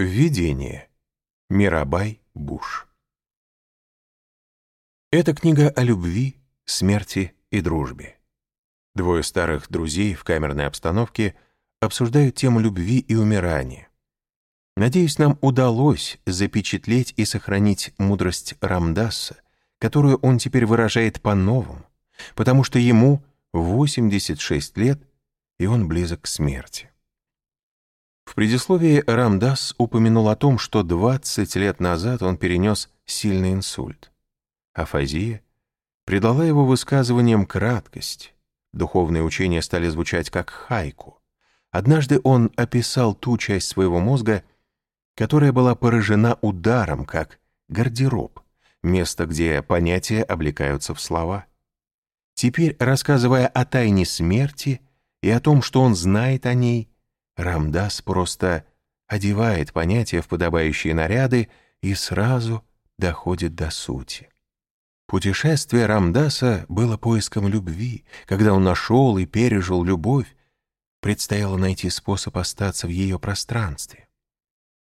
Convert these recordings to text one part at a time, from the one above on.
Введение. Мирабай Буш. Эта книга о любви, смерти и дружбе. Двое старых друзей в камерной обстановке обсуждают тему любви и умирания. Надеюсь, нам удалось запечатлеть и сохранить мудрость Рамдаса, которую он теперь выражает по-новому, потому что ему 86 лет, и он близок к смерти. В предисловии Рамдас упомянул о том, что 20 лет назад он перенес сильный инсульт. Афазия придала его высказываниям краткость. Духовные учения стали звучать как хайку. Однажды он описал ту часть своего мозга, которая была поражена ударом, как гардероб, место, где понятия облекаются в слова. Теперь, рассказывая о тайне смерти и о том, что он знает о ней, Рамдас просто одевает понятия в подобающие наряды и сразу доходит до сути. Путешествие Рамдаса было поиском любви. Когда он нашел и пережил любовь, предстояло найти способ остаться в ее пространстве.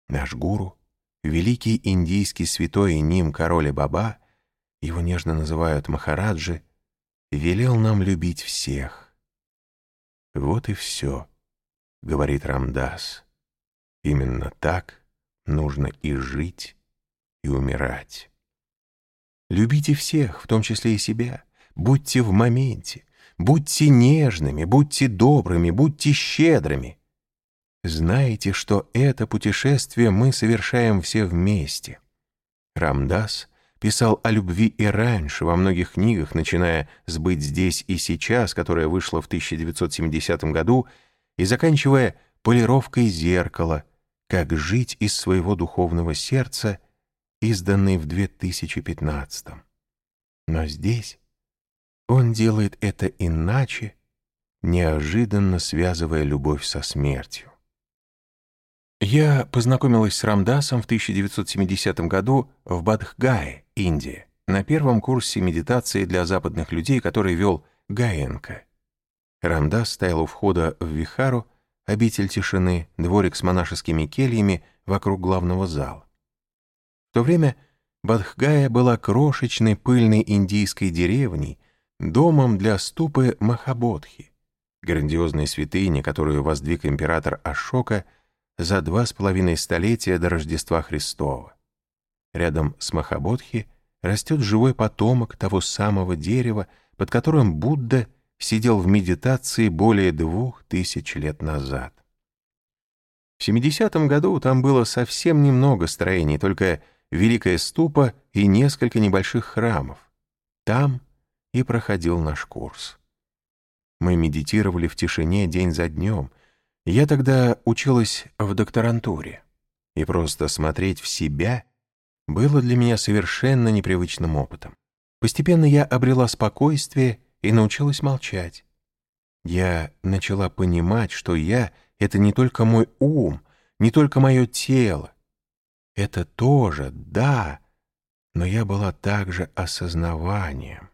Наш гуру, великий индийский святой Ним король Баба, его нежно называют Махараджи, велел нам любить всех. Вот и все говорит Рамдас. Именно так нужно и жить, и умирать. Любите всех, в том числе и себя. Будьте в моменте. Будьте нежными, будьте добрыми, будьте щедрыми. Знаете, что это путешествие мы совершаем все вместе. Рамдас писал о любви и раньше во многих книгах, начиная с «Быть здесь и сейчас», которая вышла в 1970 году, и заканчивая полировкой зеркала «Как жить из своего духовного сердца», изданный в 2015 -м. Но здесь он делает это иначе, неожиданно связывая любовь со смертью. Я познакомилась с Рамдасом в 1970 году в Бадхгае, Индия, на первом курсе медитации для западных людей, который вел Гаенко. Рамдас стоял у входа в Вихару, обитель тишины, дворик с монашескими кельями вокруг главного зала. В то время Бадхгая была крошечной пыльной индийской деревней, домом для ступы Махабодхи, грандиозной святыни, которую воздвиг император Ашока за два с половиной столетия до Рождества Христова. Рядом с Махабодхи растет живой потомок того самого дерева, под которым Будда — сидел в медитации более двух тысяч лет назад. В 70-м году там было совсем немного строений, только Великая Ступа и несколько небольших храмов. Там и проходил наш курс. Мы медитировали в тишине день за днем. Я тогда училась в докторантуре, и просто смотреть в себя было для меня совершенно непривычным опытом. Постепенно я обрела спокойствие и научилась молчать. Я начала понимать, что я — это не только мой ум, не только мое тело. Это тоже, да, но я была также осознаванием.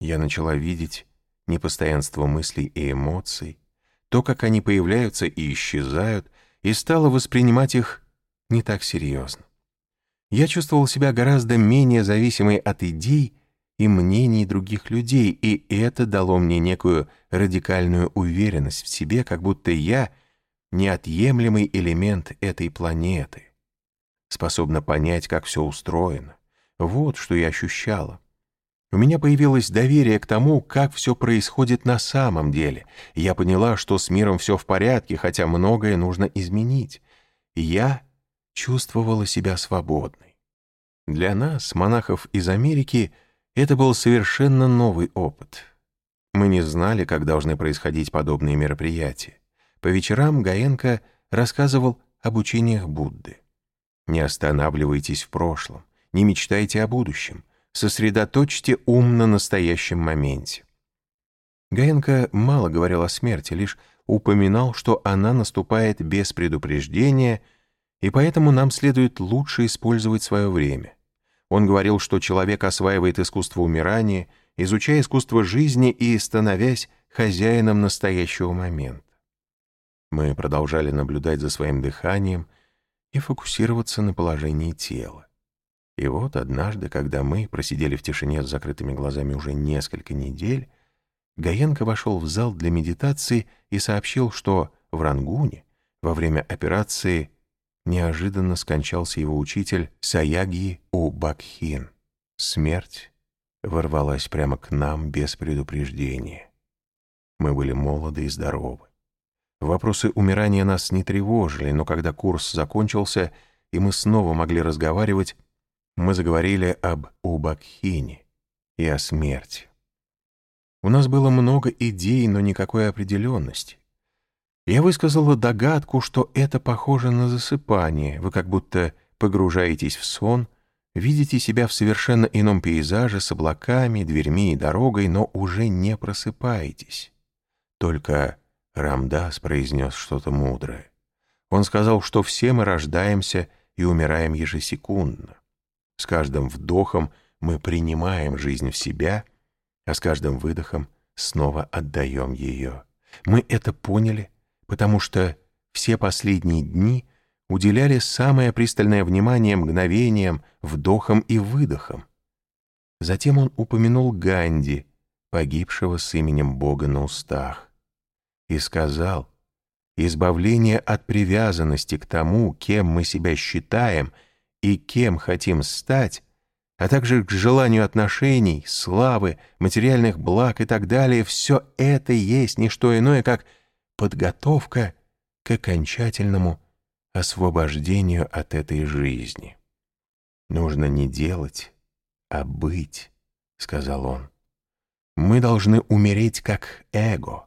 Я начала видеть непостоянство мыслей и эмоций, то, как они появляются и исчезают, и стала воспринимать их не так серьезно. Я чувствовал себя гораздо менее зависимой от идей, и мнений других людей, и это дало мне некую радикальную уверенность в себе, как будто я — неотъемлемый элемент этой планеты, способна понять, как все устроено. Вот что я ощущала. У меня появилось доверие к тому, как все происходит на самом деле. Я поняла, что с миром все в порядке, хотя многое нужно изменить. Я чувствовала себя свободной. Для нас, монахов из Америки, — это был совершенно новый опыт. Мы не знали, как должны происходить подобные мероприятия. По вечерам Гаенко рассказывал об учениях Будды. Не останавливайтесь в прошлом, не мечтайте о будущем, сосредоточьте ум на настоящем моменте. Гаенко мало говорил о смерти, лишь упоминал, что она наступает без предупреждения, и поэтому нам следует лучше использовать свое время. Он говорил, что человек осваивает искусство умирания, изучая искусство жизни и становясь хозяином настоящего момента. Мы продолжали наблюдать за своим дыханием и фокусироваться на положении тела. И вот однажды, когда мы просидели в тишине с закрытыми глазами уже несколько недель, Гаенко вошел в зал для медитации и сообщил, что в Рангуне во время операции неожиданно скончался его учитель Саяги Убакхин. Смерть ворвалась прямо к нам без предупреждения. Мы были молоды и здоровы. Вопросы умирания нас не тревожили, но когда курс закончился, и мы снова могли разговаривать, мы заговорили об Убакхине и о смерти. У нас было много идей, но никакой определенности. Я высказала догадку, что это похоже на засыпание. Вы как будто погружаетесь в сон, видите себя в совершенно ином пейзаже с облаками, дверьми и дорогой, но уже не просыпаетесь. Только Рамдас произнес что-то мудрое. Он сказал, что все мы рождаемся и умираем ежесекундно. С каждым вдохом мы принимаем жизнь в себя, а с каждым выдохом снова отдаем ее. Мы это поняли, потому что все последние дни уделяли самое пристальное внимание мгновениям, вдохам и выдохам. Затем он упомянул Ганди, погибшего с именем Бога на устах, и сказал, избавление от привязанности к тому, кем мы себя считаем и кем хотим стать, а также к желанию отношений, славы, материальных благ и так далее, все это есть не что иное, как подготовка к окончательному освобождению от этой жизни. «Нужно не делать, а быть», — сказал он. «Мы должны умереть как эго,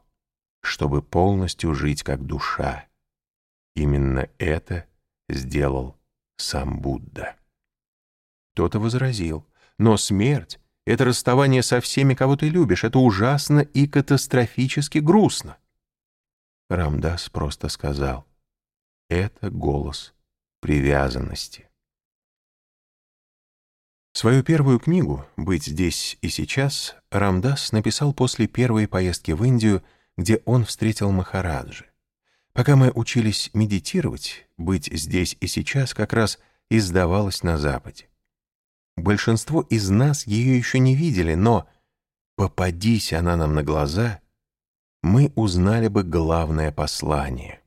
чтобы полностью жить как душа. Именно это сделал сам Будда». Кто-то возразил, «Но смерть — это расставание со всеми, кого ты любишь, это ужасно и катастрофически грустно». Рамдас просто сказал, «Это голос привязанности». Свою первую книгу «Быть здесь и сейчас» Рамдас написал после первой поездки в Индию, где он встретил Махараджи. Пока мы учились медитировать, «Быть здесь и сейчас» как раз издавалось на Западе. Большинство из нас ее еще не видели, но, попадись она нам на глаза — мы узнали бы главное послание.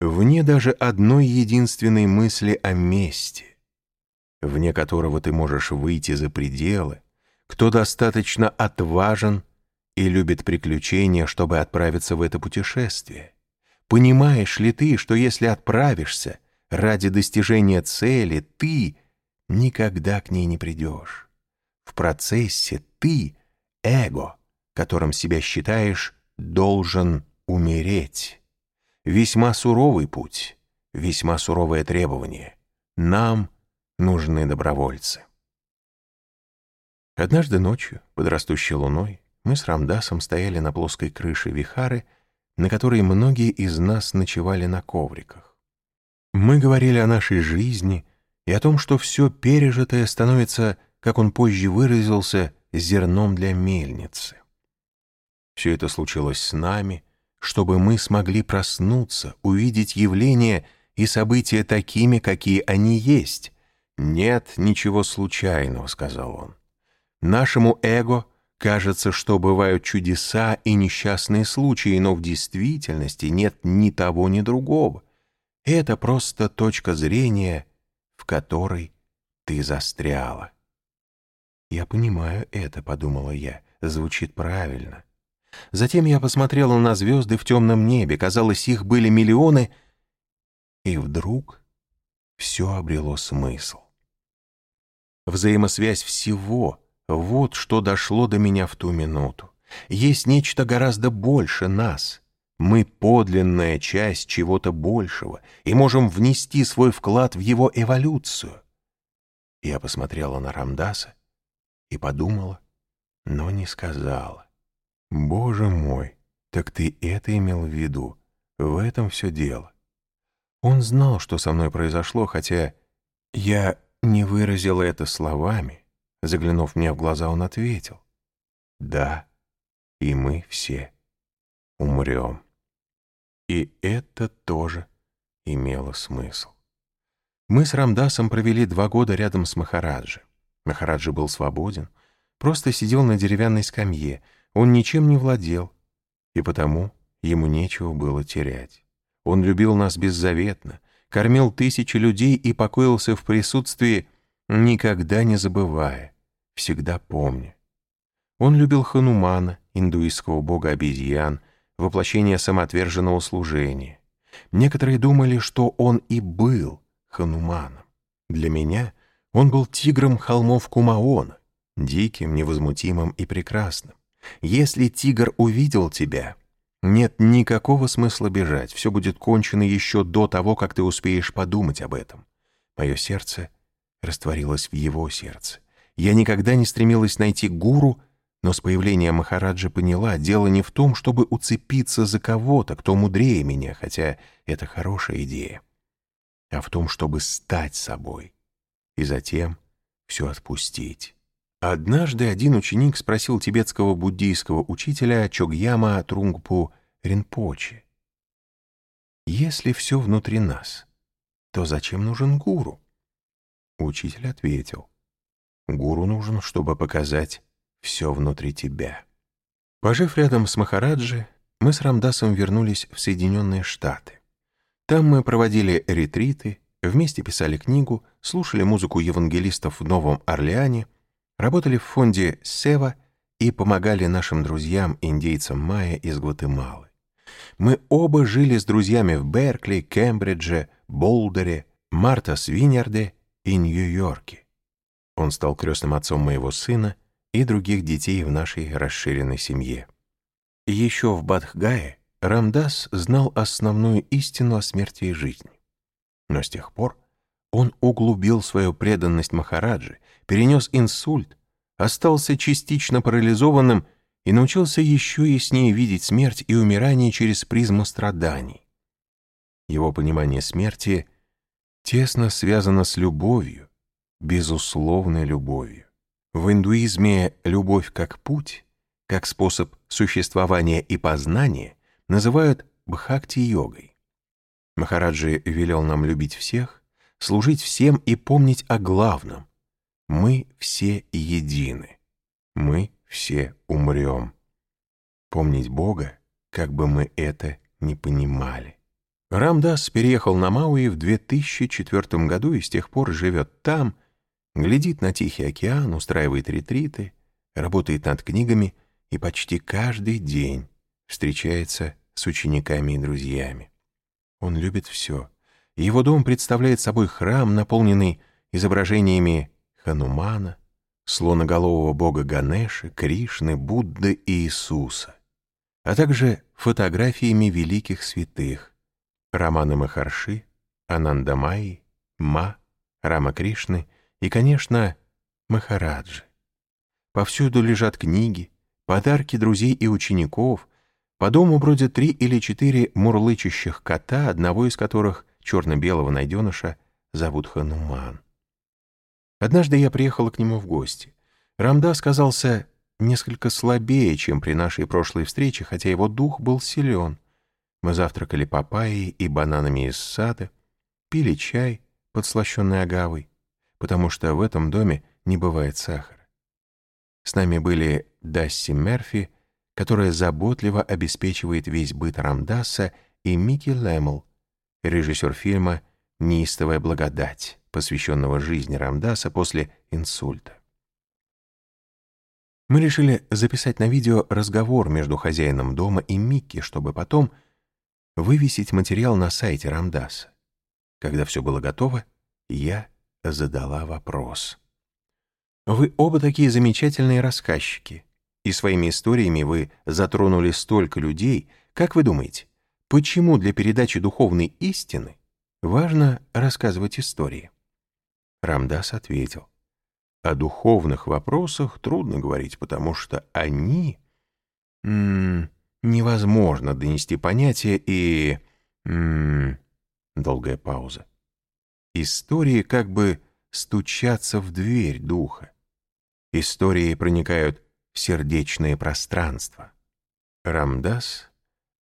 Вне даже одной единственной мысли о месте, вне которого ты можешь выйти за пределы, кто достаточно отважен и любит приключения, чтобы отправиться в это путешествие. Понимаешь ли ты, что если отправишься ради достижения цели, ты никогда к ней не придешь? В процессе ты — эго — которым себя считаешь, должен умереть. Весьма суровый путь, весьма суровое требование. Нам нужны добровольцы. Однажды ночью, под растущей луной, мы с Рамдасом стояли на плоской крыше Вихары, на которой многие из нас ночевали на ковриках. Мы говорили о нашей жизни и о том, что все пережитое становится, как он позже выразился, зерном для мельницы. Все это случилось с нами, чтобы мы смогли проснуться, увидеть явления и события такими, какие они есть. «Нет ничего случайного», — сказал он. «Нашему эго кажется, что бывают чудеса и несчастные случаи, но в действительности нет ни того, ни другого. Это просто точка зрения, в которой ты застряла». «Я понимаю это», — подумала я, — «звучит правильно». Затем я посмотрела на звезды в темном небе. Казалось, их были миллионы. И вдруг все обрело смысл. Взаимосвязь всего — вот что дошло до меня в ту минуту. Есть нечто гораздо больше нас. Мы подлинная часть чего-то большего и можем внести свой вклад в его эволюцию. Я посмотрела на Рамдаса и подумала, но не сказала. Боже мой, так ты это имел в виду. В этом все дело. Он знал, что со мной произошло, хотя я не выразила это словами. Заглянув мне в глаза, он ответил. Да, и мы все умрем. И это тоже имело смысл. Мы с Рамдасом провели два года рядом с Махараджи. Махараджи был свободен, просто сидел на деревянной скамье, он ничем не владел, и потому ему нечего было терять. Он любил нас беззаветно, кормил тысячи людей и покоился в присутствии, никогда не забывая, всегда помня. Он любил Ханумана, индуистского бога обезьян, воплощение самоотверженного служения. Некоторые думали, что он и был Хануманом. Для меня он был тигром холмов Кумаона, диким, невозмутимым и прекрасным. Если тигр увидел тебя, нет никакого смысла бежать, все будет кончено еще до того, как ты успеешь подумать об этом. Мое сердце растворилось в его сердце. Я никогда не стремилась найти гуру, но с появлением Махараджа поняла, дело не в том, чтобы уцепиться за кого-то, кто мудрее меня, хотя это хорошая идея, а в том, чтобы стать собой и затем все отпустить. Однажды один ученик спросил тибетского буддийского учителя Чогьяма Трунгпу Ринпоче, «Если все внутри нас, то зачем нужен гуру?» Учитель ответил, «Гуру нужен, чтобы показать все внутри тебя. Пожив рядом с Махараджи, мы с Рамдасом вернулись в Соединенные Штаты. Там мы проводили ретриты, вместе писали книгу, слушали музыку евангелистов в Новом Орлеане, работали в фонде Сева и помогали нашим друзьям, индейцам Майя из Гватемалы. Мы оба жили с друзьями в Беркли, Кембридже, Болдере, Марта Свиньярде и Нью-Йорке. Он стал крестным отцом моего сына — и других детей в нашей расширенной семье. Еще в Бадхгае Рамдас знал основную истину о смерти и жизни. Но с тех пор он углубил свою преданность Махараджи, перенес инсульт, остался частично парализованным и научился еще яснее видеть смерть и умирание через призму страданий. Его понимание смерти тесно связано с любовью, безусловной любовью. В индуизме любовь как путь, как способ существования и познания называют бхакти-йогой. Махараджи велел нам любить всех, служить всем и помнить о главном. Мы все едины. Мы все умрем. Помнить Бога, как бы мы это ни понимали. Рамдас переехал на Мауи в 2004 году и с тех пор живет там, глядит на Тихий океан, устраивает ретриты, работает над книгами и почти каждый день встречается с учениками и друзьями. Он любит все. Его дом представляет собой храм, наполненный изображениями Ханумана, слоноголового бога Ганеши, Кришны, Будды и Иисуса, а также фотографиями великих святых Раманы Махарши, Анандамайи, Ма, Рама Кришны и, конечно, Махараджи. Повсюду лежат книги, подарки друзей и учеников. По дому бродят три или четыре мурлычащих кота, одного из которых, черно-белого найденыша, зовут Хануман. Однажды я приехала к нему в гости. Рамдас казался несколько слабее, чем при нашей прошлой встрече, хотя его дух был силен. Мы завтракали папайей и бананами из сада, пили чай, подслащенный агавой потому что в этом доме не бывает сахара. С нами были Дасси Мерфи, которая заботливо обеспечивает весь быт Рамдаса, и Микки Лэмл, режиссер фильма «Неистовая благодать», посвященного жизни Рамдаса после инсульта. Мы решили записать на видео разговор между хозяином дома и Микки, чтобы потом вывесить материал на сайте Рамдаса. Когда все было готово, я задала вопрос. «Вы оба такие замечательные рассказчики, и своими историями вы затронули столько людей. Как вы думаете, почему для передачи духовной истины важно рассказывать истории?» Рамдас ответил. «О духовных вопросах трудно говорить, потому что они... М -м, невозможно донести понятие и... М долгая пауза. Истории как бы стучатся в дверь духа. Истории проникают в сердечное пространство. Рамдас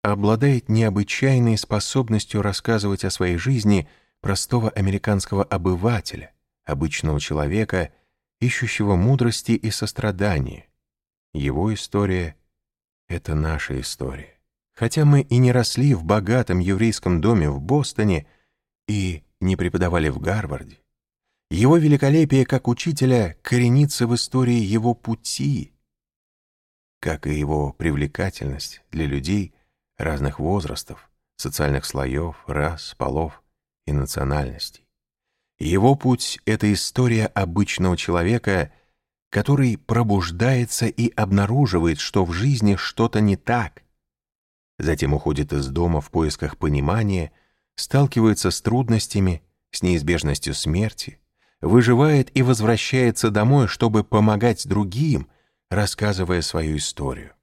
обладает необычайной способностью рассказывать о своей жизни простого американского обывателя, обычного человека, ищущего мудрости и сострадания. Его история — это наша история. Хотя мы и не росли в богатом еврейском доме в Бостоне и не преподавали в Гарварде, его великолепие как учителя коренится в истории его пути, как и его привлекательность для людей разных возрастов, социальных слоев, рас, полов и национальностей. Его путь — это история обычного человека, который пробуждается и обнаруживает, что в жизни что-то не так. Затем уходит из дома в поисках понимания, сталкивается с трудностями, с неизбежностью смерти, выживает и возвращается домой, чтобы помогать другим, рассказывая свою историю.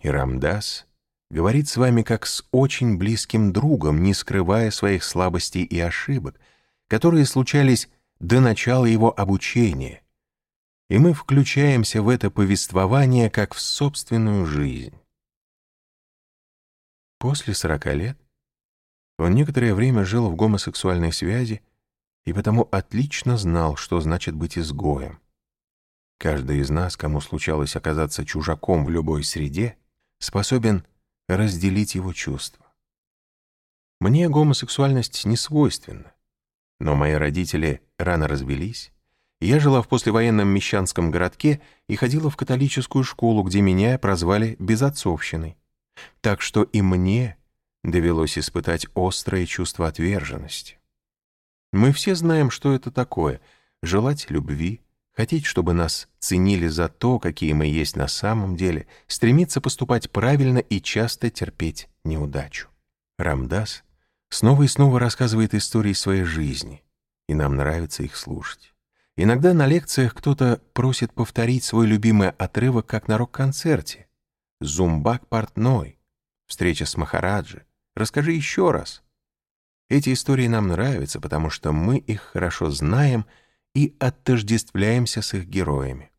И Рамдас говорит с вами как с очень близким другом, не скрывая своих слабостей и ошибок, которые случались до начала его обучения. И мы включаемся в это повествование как в собственную жизнь. После сорока лет он некоторое время жил в гомосексуальной связи и потому отлично знал, что значит быть изгоем. Каждый из нас, кому случалось оказаться чужаком в любой среде, способен разделить его чувства. Мне гомосексуальность не свойственна, но мои родители рано развелись, я жила в послевоенном мещанском городке и ходила в католическую школу, где меня прозвали безотцовщиной. Так что и мне довелось испытать острое чувство отверженности. Мы все знаем, что это такое — желать любви, хотеть, чтобы нас ценили за то, какие мы есть на самом деле, стремиться поступать правильно и часто терпеть неудачу. Рамдас снова и снова рассказывает истории своей жизни, и нам нравится их слушать. Иногда на лекциях кто-то просит повторить свой любимый отрывок, как на рок-концерте. «Зумбак портной», «Встреча с Махараджи», «Расскажи еще раз». Эти истории нам нравятся, потому что мы их хорошо знаем и отождествляемся с их героями.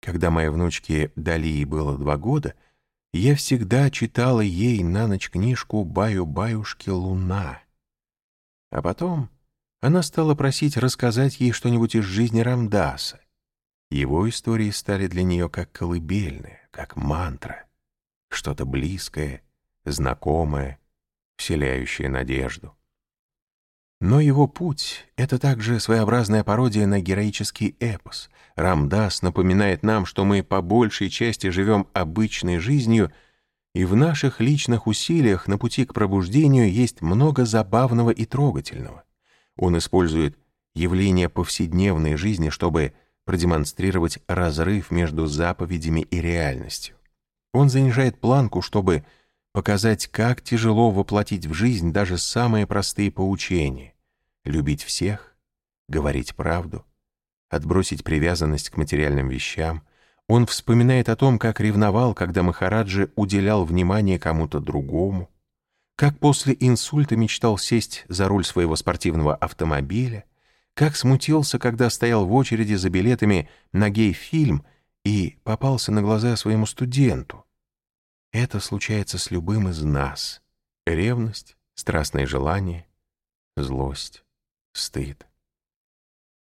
Когда моей внучке Далии было два года, я всегда читала ей на ночь книжку «Баю-баюшки Луна». А потом она стала просить рассказать ей что-нибудь из жизни Рамдаса. Его истории стали для нее как колыбельные, как мантра, что-то близкое, знакомое, вселяющее надежду. Но его путь — это также своеобразная пародия на героический эпос. Рамдас напоминает нам, что мы по большей части живем обычной жизнью, и в наших личных усилиях на пути к пробуждению есть много забавного и трогательного. Он использует явления повседневной жизни, чтобы продемонстрировать разрыв между заповедями и реальностью. Он занижает планку, чтобы показать, как тяжело воплотить в жизнь даже самые простые поучения, любить всех, говорить правду, отбросить привязанность к материальным вещам. Он вспоминает о том, как ревновал, когда Махараджи уделял внимание кому-то другому, как после инсульта мечтал сесть за руль своего спортивного автомобиля, как смутился, когда стоял в очереди за билетами на гей-фильм и попался на глаза своему студенту, это случается с любым из нас. Ревность, страстное желание, злость, стыд.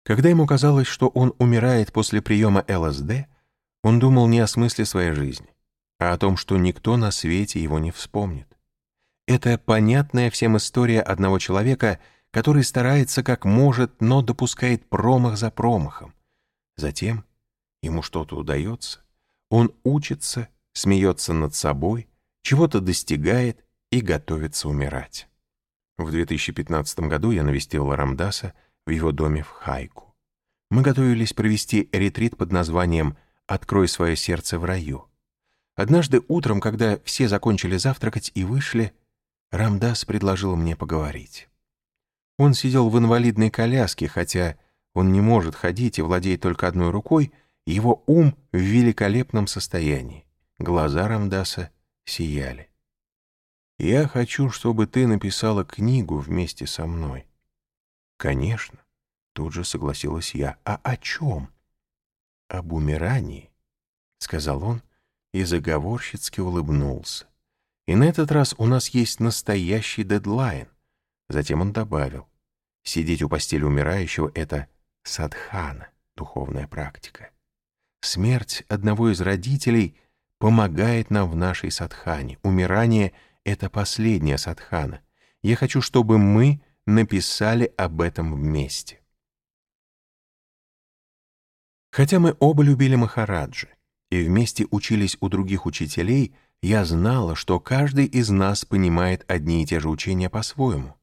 Когда ему казалось, что он умирает после приема ЛСД, он думал не о смысле своей жизни, а о том, что никто на свете его не вспомнит. Это понятная всем история одного человека, который старается как может, но допускает промах за промахом. Затем ему что-то удается, он учится смеется над собой, чего-то достигает и готовится умирать. В 2015 году я навестил Рамдаса в его доме в Хайку. Мы готовились провести ретрит под названием «Открой свое сердце в раю». Однажды утром, когда все закончили завтракать и вышли, Рамдас предложил мне поговорить. Он сидел в инвалидной коляске, хотя он не может ходить и владеет только одной рукой, его ум в великолепном состоянии. Глаза Рамдаса сияли. «Я хочу, чтобы ты написала книгу вместе со мной». «Конечно», — тут же согласилась я. «А о чем?» «Об умирании», — сказал он и заговорщицки улыбнулся. И на этот раз у нас есть настоящий дедлайн. Затем он добавил, сидеть у постели умирающего — это садхана, духовная практика. Смерть одного из родителей помогает нам в нашей садхане. Умирание — это последняя садхана. Я хочу, чтобы мы написали об этом вместе. Хотя мы оба любили Махараджи и вместе учились у других учителей, я знала, что каждый из нас понимает одни и те же учения по-своему.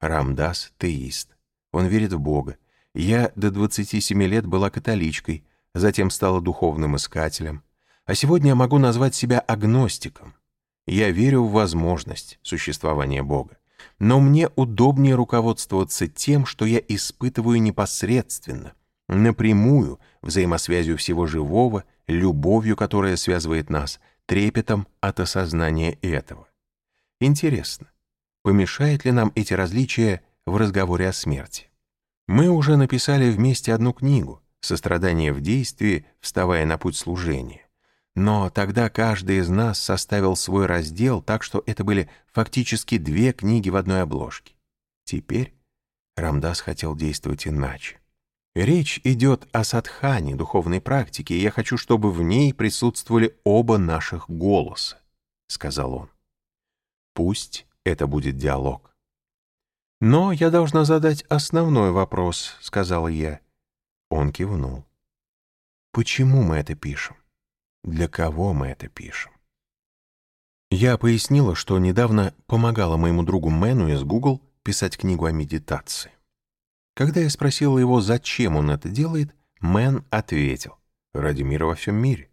Рамдас — теист. Он верит в Бога. Я до 27 лет была католичкой, затем стала духовным искателем. А сегодня я могу назвать себя агностиком. Я верю в возможность существования Бога. Но мне удобнее руководствоваться тем, что я испытываю непосредственно, напрямую, взаимосвязью всего живого, любовью, которая связывает нас, трепетом от осознания этого. Интересно, помешает ли нам эти различия в разговоре о смерти? Мы уже написали вместе одну книгу «Сострадание в действии, вставая на путь служения». Но тогда каждый из нас составил свой раздел, так что это были фактически две книги в одной обложке. Теперь Рамдас хотел действовать иначе. Речь идет о садхане, духовной практике, и я хочу, чтобы в ней присутствовали оба наших голоса, — сказал он. Пусть это будет диалог. Но я должна задать основной вопрос, — сказала я. Он кивнул. Почему мы это пишем? Для кого мы это пишем? Я пояснила, что недавно помогала моему другу Мэну из Google писать книгу о медитации. Когда я спросила его, зачем он это делает, Мэн ответил, ради мира во всем мире.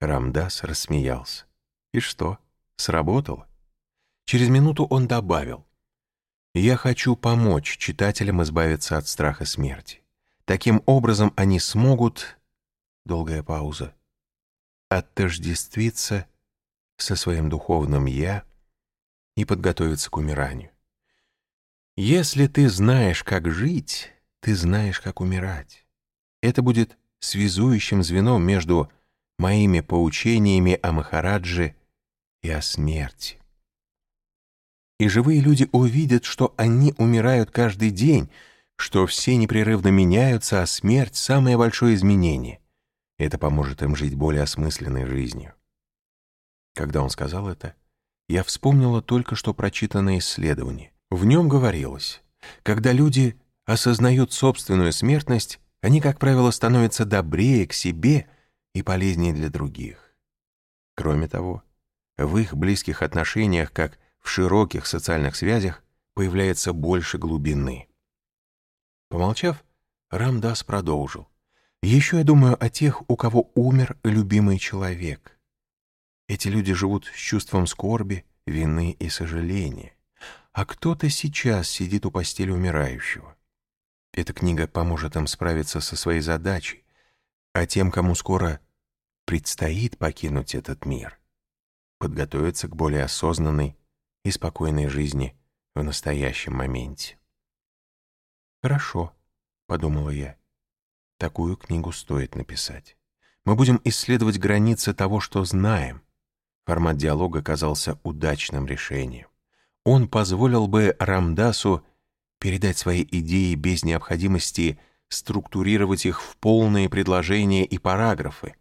Рамдас рассмеялся. И что, сработало? Через минуту он добавил, «Я хочу помочь читателям избавиться от страха смерти. Таким образом они смогут...» Долгая пауза. «Отождествиться со своим духовным «я» и подготовиться к умиранию. Если ты знаешь, как жить, ты знаешь, как умирать. Это будет связующим звеном между моими поучениями о Махараджи и о смерти. И живые люди увидят, что они умирают каждый день, что все непрерывно меняются, а смерть — самое большое изменение. Это поможет им жить более осмысленной жизнью. Когда он сказал это, я вспомнила только что прочитанное исследование. В нем говорилось, когда люди осознают собственную смертность, они, как правило, становятся добрее к себе и полезнее для других. Кроме того, в их близких отношениях, как в широких социальных связях, появляется больше глубины. Помолчав, Рамдас продолжил. «Еще я думаю о тех, у кого умер любимый человек. Эти люди живут с чувством скорби, вины и сожаления а кто-то сейчас сидит у постели умирающего. Эта книга поможет им справиться со своей задачей, а тем, кому скоро предстоит покинуть этот мир, подготовиться к более осознанной и спокойной жизни в настоящем моменте. «Хорошо», — подумала я, — «такую книгу стоит написать. Мы будем исследовать границы того, что знаем». Формат диалога казался удачным решением он позволил бы Рамдасу передать свои идеи без необходимости структурировать их в полные предложения и параграфы.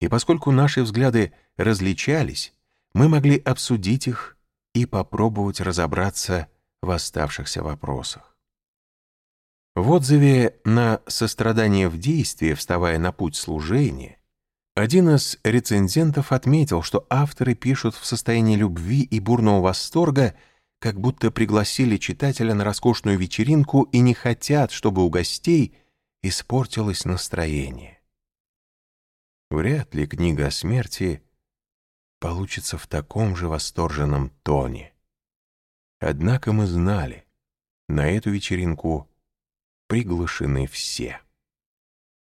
И поскольку наши взгляды различались, мы могли обсудить их и попробовать разобраться в оставшихся вопросах. В отзыве на «Сострадание в действии», вставая на путь служения, один из рецензентов отметил, что авторы пишут в состоянии любви и бурного восторга, как будто пригласили читателя на роскошную вечеринку и не хотят, чтобы у гостей испортилось настроение. Вряд ли книга о смерти получится в таком же восторженном тоне. Однако мы знали, на эту вечеринку приглашены все.